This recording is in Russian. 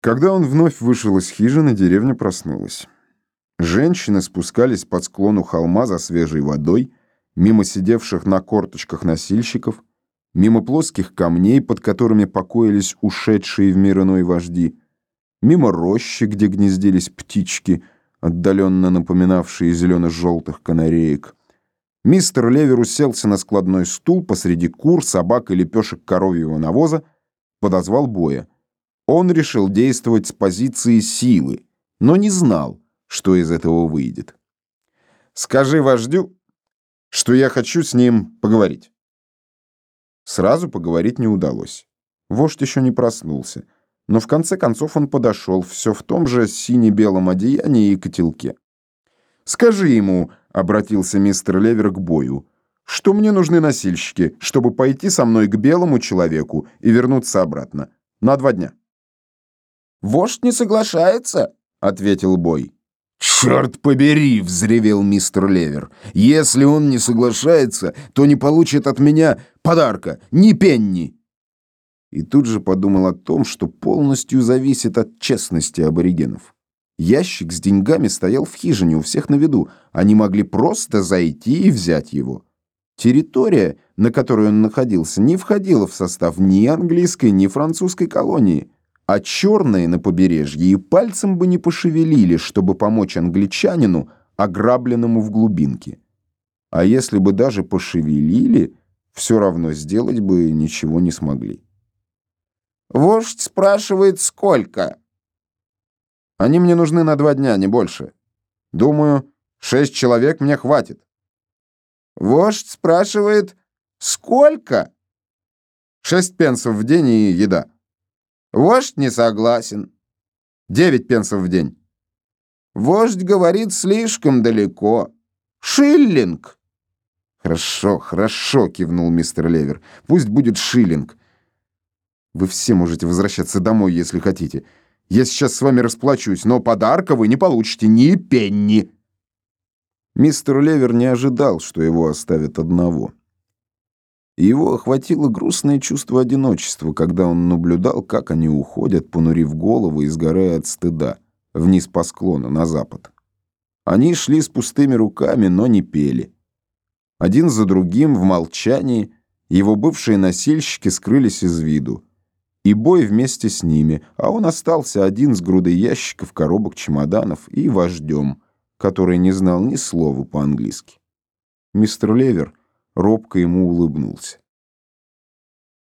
Когда он вновь вышел из хижины, деревня проснулась. Женщины спускались под склону холма за свежей водой, мимо сидевших на корточках носильщиков, мимо плоских камней, под которыми покоились ушедшие в мир иной вожди, мимо рощи, где гнездились птички, отдаленно напоминавшие зелено-желтых канареек. Мистер Левер уселся на складной стул посреди кур, собак и лепешек коровьего навоза, подозвал боя. Он решил действовать с позиции силы, но не знал, что из этого выйдет. «Скажи вождю, что я хочу с ним поговорить». Сразу поговорить не удалось. Вождь еще не проснулся, но в конце концов он подошел, все в том же сине-белом одеянии и котелке. «Скажи ему», — обратился мистер Левер к бою, «что мне нужны носильщики, чтобы пойти со мной к белому человеку и вернуться обратно. На два дня». «Вождь не соглашается», — ответил Бой. «Черт побери!» — взревел мистер Левер. «Если он не соглашается, то не получит от меня подарка, ни пенни!» И тут же подумал о том, что полностью зависит от честности аборигенов. Ящик с деньгами стоял в хижине у всех на виду. Они могли просто зайти и взять его. Территория, на которой он находился, не входила в состав ни английской, ни французской колонии а черные на побережье и пальцем бы не пошевелили, чтобы помочь англичанину, ограбленному в глубинке. А если бы даже пошевелили, все равно сделать бы ничего не смогли. «Вождь спрашивает, сколько?» «Они мне нужны на два дня, не больше. Думаю, шесть человек мне хватит». «Вождь спрашивает, сколько?» «Шесть пенсов в день и еда». Вождь не согласен. Девять пенсов в день. Вождь говорит слишком далеко. Шиллинг. Хорошо, хорошо, кивнул мистер Левер. Пусть будет шиллинг. Вы все можете возвращаться домой, если хотите. Я сейчас с вами расплачусь, но подарка вы не получите ни пенни. Мистер Левер не ожидал, что его оставят одного и его охватило грустное чувство одиночества, когда он наблюдал, как они уходят, понурив голову и сгорая от стыда, вниз по склону, на запад. Они шли с пустыми руками, но не пели. Один за другим, в молчании, его бывшие носильщики скрылись из виду. И бой вместе с ними, а он остался один с грудой ящиков, коробок, чемоданов и вождем, который не знал ни слова по-английски. Мистер Левер робко ему улыбнулся.